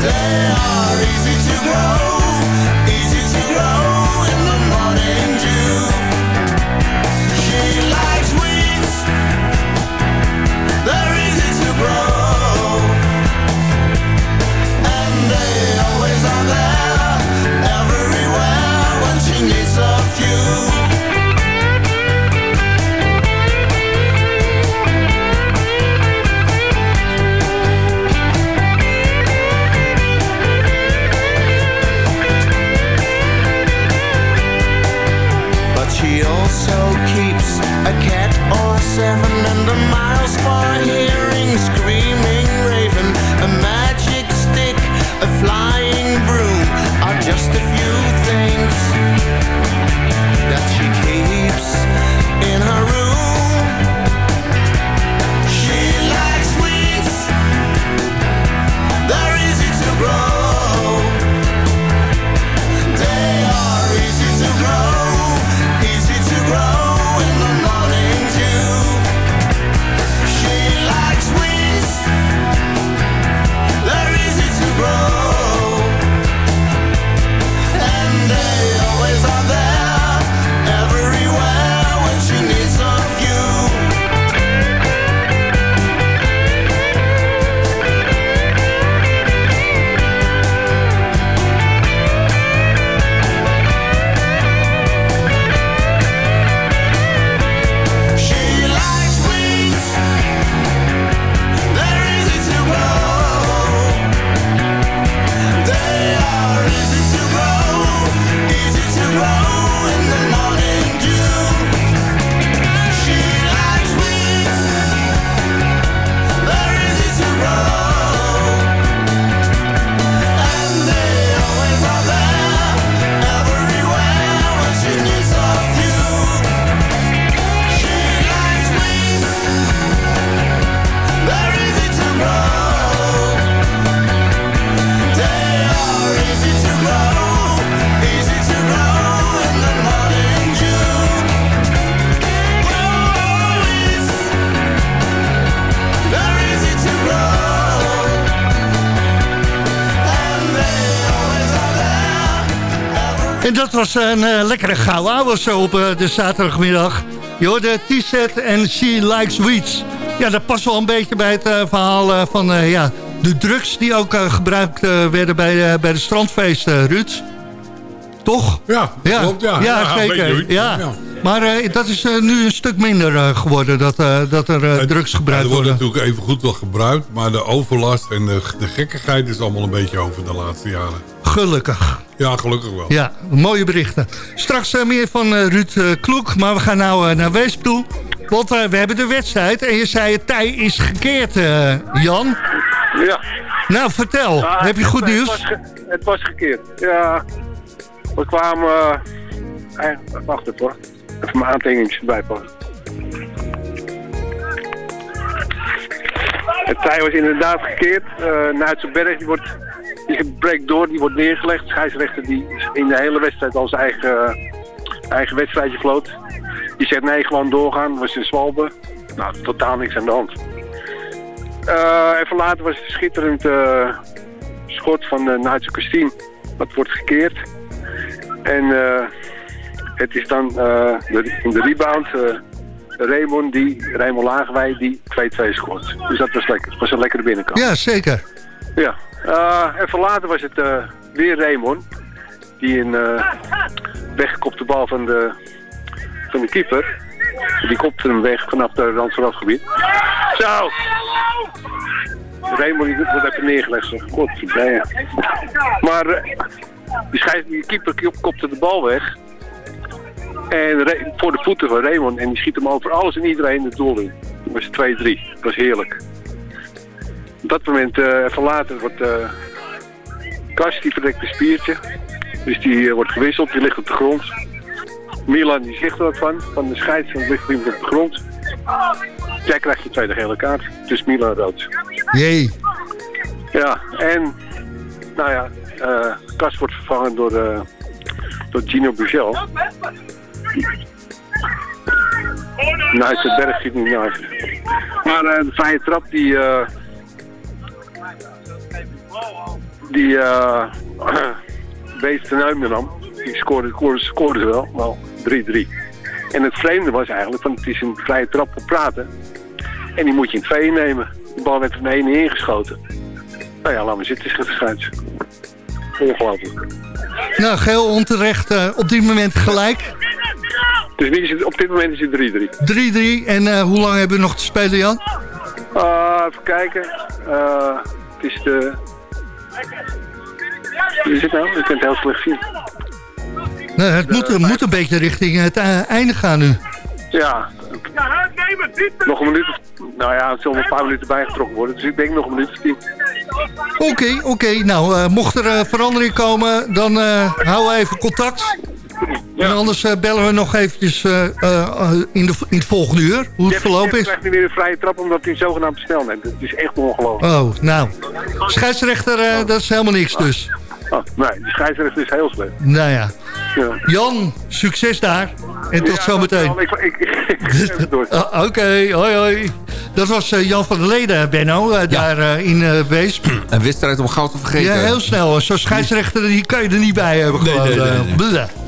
They are easy to grow dat was een eh, lekkere gauw ouwe zo op eh, de zaterdagmiddag. Je hoorde T-set en She Likes Weeds. Ja, dat past wel een beetje bij het eh, verhaal van ja, de drugs... die ook gebruikt werden bij, bij de strandfeesten, Ruud. Toch? Ja, Ja, klopt, ja. ja, zeker. ja. ja. Maar dat is nu een stuk minder geworden, dat, dat er drugs gebruikt er wordt worden. natuurlijk even goed wel gebruikt, maar de overlast en de, de gekkigheid is allemaal een beetje over de laatste jaren. Gelukkig. Ja, gelukkig wel. Ja, mooie berichten. Straks eh, meer van eh, Ruud eh, Kloek, maar we gaan nou eh, naar Weesp toe. Want we hebben de wedstrijd en je zei het tij is gekeerd, eh, Jan. Ja. Nou, vertel. Heb je het- goed Het nieuws? was, ge- het was gekeerd. Ja, we kwamen... eh, eh, wacht even hoor. Even mijn aantekeningen erbij pakken. Het tij was inderdaad gekeerd. Uh, Nuitsenberg die wordt, die breekt door, die wordt neergelegd. Scheidsrechter die in de hele wedstrijd al zijn eigen, eigen wedstrijdje floot. Die zegt nee, gewoon doorgaan. was in Zwalbe. Nou, totaal niks aan de hand. Eh, even later was het schitterend eh, schot van de Nuitse Christine. Dat wordt gekeerd. En eh, het is dan eh, de, in de rebound eh, Raymond, die, Raymond Lagerwij, die 2-2 scoort. Dus dat was lekker. Was een lekkere binnenkant. Ja, zeker. Ja. Eh, even later was het eh, weer Raymond. Die een eh, weggekopte bal van de, van de keeper. Die kopte hem weg vanaf de het gebied. Zo! Raymond die wordt even neergelegd. God. Maar die, scheids, die keeper kop- kopte de bal weg. En voor de voeten van Raymond. En die schiet hem over alles en iedereen het doel in. Dat was 2-3. Dat was heerlijk. Op dat moment, eh even later, wordt uh, Kas, die verdekt een spiertje. Dus die eh, wordt gewisseld, die ligt op de grond. Milan die zegt er wat van, van de scheids, dan ligt iemand op de grond. Jij krijgt je tweede gele kaart, dus Milan rood. Jee. Ja, en nou ja, eh Kas wordt vervangen door, eh, door Gino Bugel. Nou, zijn berg zit niet naast. Maar eh, de vrije trap die... die eh Beest ten Uim nam, die scoorde, scoorde, scoorde wel, wel 3-3. En het vreemde was eigenlijk, want het is een vrije trap op praten. En die moet je in twee nemen. De bal werd van ene ingeschoten. Nou ja, laat maar zitten, scheids. Ongelooflijk. Nou, geheel onterecht eh, op dit moment gelijk. Dus op dit moment is het 3-3. 3-3. En eh, hoe lang hebben we nog te spelen, Jan? Uh, even kijken. Uh, het is de... Wie is het nou? Ik kan het heel slecht zien. Het De moet, moet een beetje richting het eh, einde gaan nu. Ja. Nog een minuut. of- Nou ja, het zullen nog een paar minuten bijgetrokken worden. Dus ik denk nog een minuut of tien. Oké, oké. Nou, eh, mocht er eh, verandering komen, dan eh, houden we even contact. En anders eh, bellen we nog eventjes eh, eh, in, de, in het volgende uur, hoe het verlopen Jeff is. krijgt nu weer een vrije trap omdat hij een zogenaamd snel neemt. Het is echt ongelooflijk. Oh, nou. Scheidsrechter, eh, dat is helemaal niks dus. Oh, nee, de scheidsrechter is heel slecht. Nou ja. Ja. Jan, succes daar. En tot Ja, zometeen. Ik, ik, ik. Ah, Oké, hoi hoi. Dat was eh, Jan van der Leden, Benno, eh, daar eh, in eh Weesp. Een wedstrijd om goud te vergeten. Ja, heel snel. Zo'n scheidsrechter, die kan je er niet bij hebben. Nee, Gewoon, nee, nee.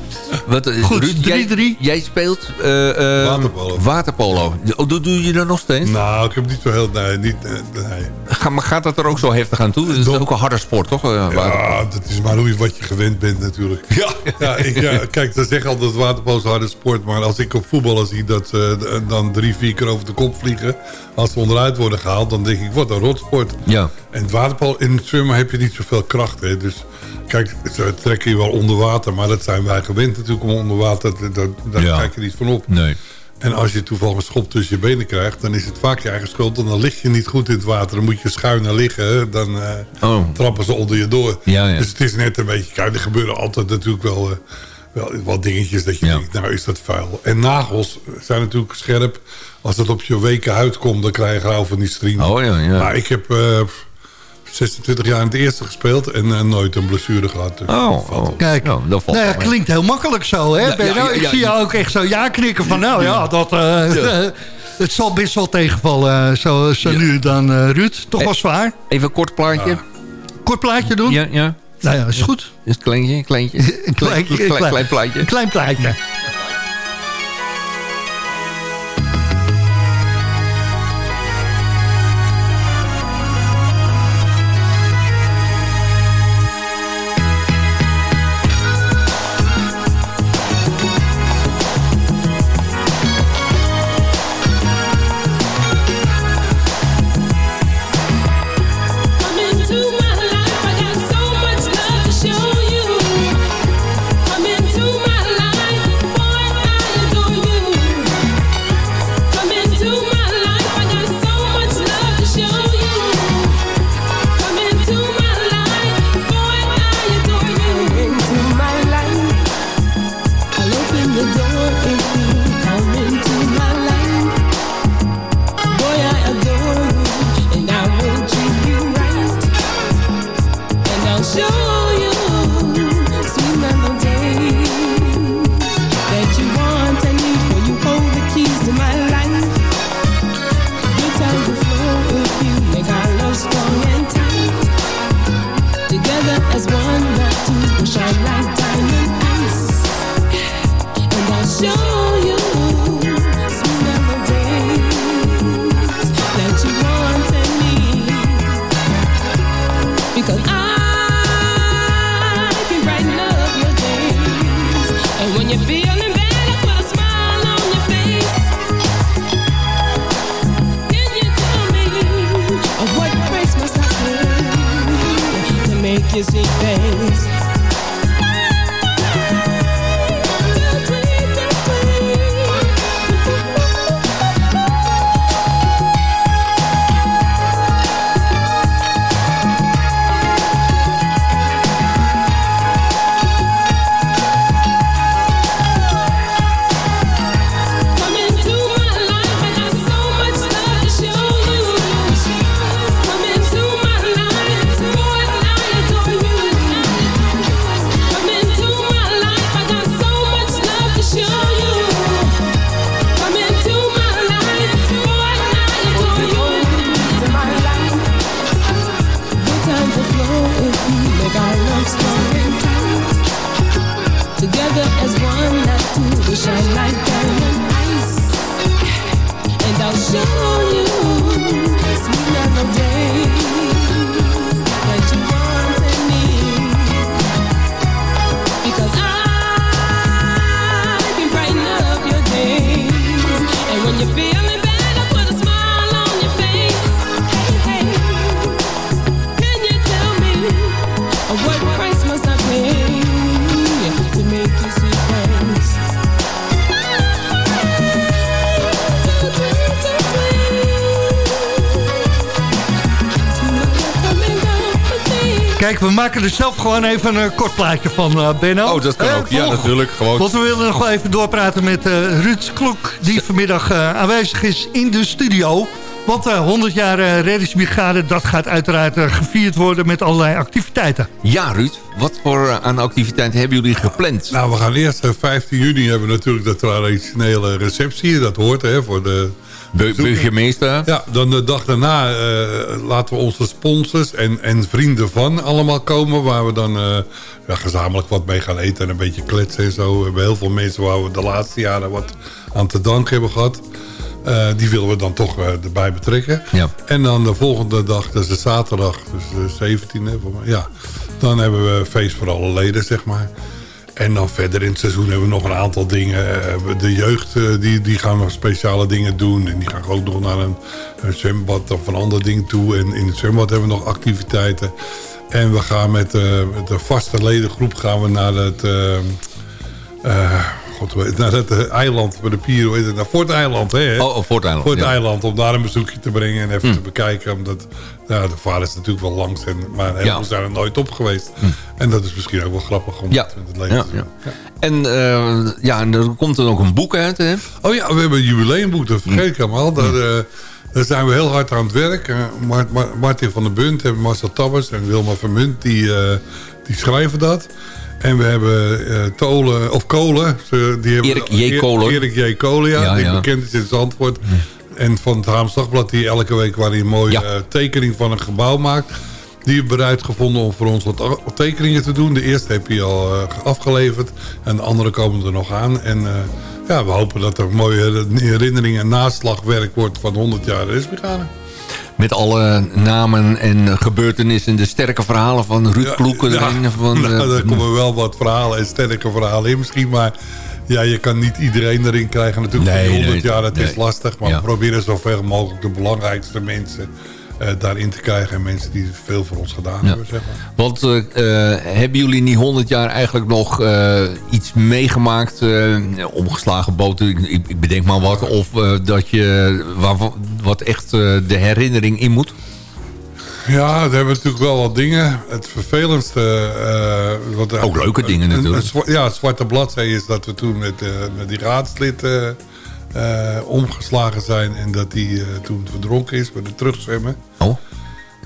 Wat, eh, Goed, Ruud, jij, 3-3. jij speelt eh, eh, Waterpolo. waterpolo. Oh, doe, doe je dat nog steeds? Nou, ik heb niet zo heel... Nee, niet, nee. Ga, maar gaat dat er ook zo heftig aan toe? Dat is ook een harde sport, toch? eh? Ja, dat is maar hoe je, wat je gewend bent natuurlijk. Ja, ja, ik, ja kijk, ze zeggen altijd waterpolo is een harde sport. Maar als ik op voetballen zie dat ze dan drie, vier keer over de kop vliegen... als ze onderuit worden gehaald, dan denk ik, wat een rotsport. Ja. En het waterpolo, in het zwemmen heb je niet zoveel kracht. Hè? Dus kijk, ze trekken je wel onder water. Maar dat zijn wij gewend natuurlijk om onder water. Daar Ja. kijk je niet van op. Nee. En als je toevallig een schop tussen je benen krijgt... dan is het vaak je eigen schuld. En dan lig je niet goed in het water. Dan moet je schuin liggen. hè. Dan eh, Oh. trappen ze onder je door. Ja, ja. Dus het is net een beetje... Kijk, er gebeuren altijd natuurlijk wel, eh, wel wat dingetjes... dat je Ja. denkt, nou is dat vuil. En nagels zijn natuurlijk scherp. Als dat op je weken huid komt... dan krijg je gauw van die striemen. Oh ja, ja. Maar ik heb... eh, 26 jaar in het eerste gespeeld en eh, nooit een blessure gehad. Dus Oh, oh. Kijk, Nou, dat valt nou klinkt heel makkelijk zo, hè? Ja, Benno? ja, ja, ik ja, zie ja. jou ook echt zo ja knikken van, nou ja, dat... eh, Het zal best wel tegenvallen, eh, zo, zo nu dan, eh, Ruud. Toch wel zwaar. Even een kort plaatje. Kort plaatje doen? Ja, ja. Nou ja, is goed. Is het kleintje, kleintje. Een klein, klein, klein, klein plaatje. Een klein plaatje. Kijk, we maken er zelf gewoon even een kort plaatje van, eh, Benno. Oh, dat kan Eh, ook. Ja, natuurlijk. Gewoon. Want we willen nog wel even doorpraten met eh Ruud Klok... die vanmiddag eh, aanwezig is in de studio. Want eh 100 jaar eh, reddingsbrigade, dat gaat uiteraard eh, gevierd worden... met allerlei activiteiten. Ja, Ruud. Wat voor eh, aan activiteiten hebben jullie gepland? Nou, we gaan eerst eh, 15 juni hebben we natuurlijk de traditionele receptie. Dat hoort hè, voor de... Bu- burgemeester? Ja, dan de dag daarna eh, laten we onze sponsors en, en vrienden van allemaal komen... waar we dan eh, ja, gezamenlijk wat mee gaan eten en een beetje kletsen en zo. We hebben heel veel mensen waar we de laatste jaren wat aan te danken hebben gehad. Eh, die willen we dan toch erbij betrekken. Ja. En dan de volgende dag, dat is de zaterdag, dus de 17e. voor mij, Ja, dan hebben we feest voor alle leden, zeg maar. En dan verder in het seizoen hebben we nog een aantal dingen. Eh, De jeugd eh, die, die gaan speciale dingen doen. En die gaan ook nog naar een, zwembad of een ander ding toe. En in het zwembad hebben we nog activiteiten. En we gaan met, eh, de vaste ledengroep gaan we naar het... God, naar het eh, eiland bij de pier, hoe heet het? Naar Fort Eiland, hè? Oh, oh, Fort Eiland, Fort ja. Eiland, om daar een bezoekje te brengen en even Hm. te bekijken. Omdat nou, de vader is natuurlijk wel langs, en, maar heel Ja. zijn er nooit op geweest. En dat is misschien ook wel grappig om Ja. het leven Ja, te doen. ja. En eh, ja, en er komt dan ook een boek uit, hè? Oh ja, we hebben een jubileumboek, dat vergeet ik helemaal. Daar, eh, daar zijn we heel hard aan het werk. Mart- Mart- Martin van der Bunt en Marcel Tabbers en Wilma Vermunt, die, die schrijven dat. En we hebben eh, Tolen, of Kolen. ze- Die hebben, Erik J. Kolen. Erik J. Kolen, ja, Ja, die ja. bekend is in Zandvoort. En van het Haams Dagblad, die elke week waar hij een mooie Ja. eh, tekening van een gebouw maakt. Die hebben bereid gevonden om voor ons wat tekeningen te doen. De eerste heb je al eh, afgeleverd. En de andere komen er nog aan. En eh, ja, we hopen dat er mooie herinneringen en naslagwerk wordt van 100 jaar Resbrigade. Met alle namen en gebeurtenissen, de sterke verhalen van Ruud Kloeken Ja. Van, nou, eh, daar komen wel wat verhalen en sterke verhalen in misschien. Maar ja, je kan niet iedereen erin krijgen. Natuurlijk Nee, voor die 100 nee, jaar, dat is lastig. Maar Ja. we proberen zoveel mogelijk de belangrijkste mensen eh, daarin te krijgen. En mensen die veel voor ons gedaan Ja. hebben, zeg maar. Want eh, eh, hebben jullie in die 100 jaar eigenlijk nog iets meegemaakt? omgeslagen boten, ik, ik- bedenk maar wat. Of dat je waarvan- wat echt de herinnering in moet? Ja, daar hebben we natuurlijk wel wat dingen. Het vervelendste... wat, Ook leuke dingen een- een natuurlijk. ja, het zwarte bladzij is dat we toen met, met die raadslid eh, omgeslagen zijn. En dat die eh, toen verdronken is bij de terugzwemmen. Oh.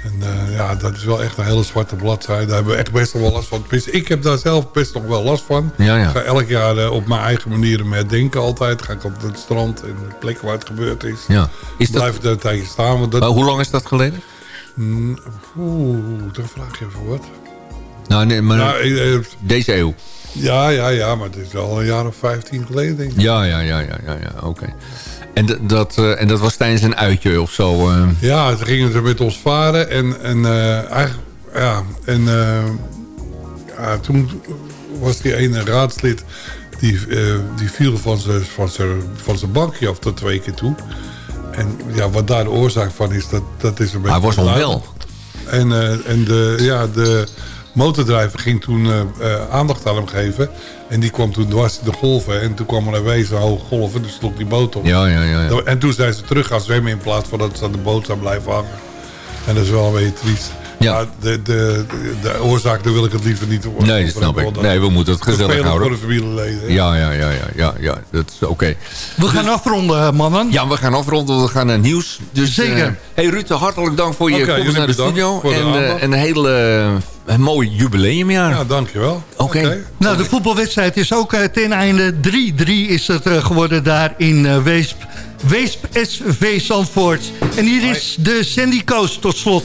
En eh, ja, dat is wel echt een hele zwarte bladzij. Daar hebben we echt best nog wel last van. Ik heb daar zelf best nog wel last van. Ja, ja. Ik ga elk jaar op mijn eigen manier me herdenken altijd. Ga ik op het strand en de plek waar het gebeurd is. Ja. Is dat, Blijf er een tijdje staan. Want dat, hoe lang is dat geleden? Mm, Oeh, dan vraag je even wat. Nou, nee, maar Nou, deze eeuw. Ja, ja, ja, maar het is al een jaar of 15 geleden, denk ik. Ja, ja, ja, ja, ja, ja oké. En, dat, eh, en dat was tijdens een uitje of zo? eh. Ja, ze gingen ze met ons varen en, en eigenlijk, ja, en ja, toen was die ene raadslid, die, die viel van zijn van van bankje af tot twee keer toe. En ja, wat daar de oorzaak van is, dat, dat is een beetje... Hij was onwel. En, en de, ja, de motordrijver ging toen eh, eh, aandacht aan hem geven. En die kwam toen dwars in de golven. En toen kwam er een wezen hoge golven. Dus sloeg die boot op. Ja, ja, ja. ja. En toen zijn ze terug gaan zwemmen in plaats van dat ze aan de boot zijn blijven hangen. En dat is wel een beetje triest. Ja. Maar de, de, de, oorzaak, daar wil ik het liever niet over Nee, dat snap ik. Nee, we moeten het gezellig houden. voor de familieleden. Ja, ja, ja, ja, ja, ja, dat is oké. We gaan afronden, eh, mannen. Ja, we gaan afronden, we gaan naar nieuws. Dus, Zeker. eh, hey Ruud, hartelijk dank voor je komst naar de studio. voor de en eh, een hele eh, een mooi jubileumjaar. Ja, dankjewel. Oké. Nou, de voetbalwedstrijd is ook eh, ten einde 3-3 is het eh, geworden daar in eh, Weesp. Weesp SV Zandvoort. En hier is de Sandy Coast tot slot.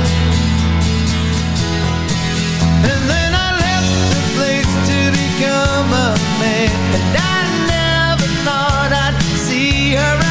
become a man. And I never thought I'd see her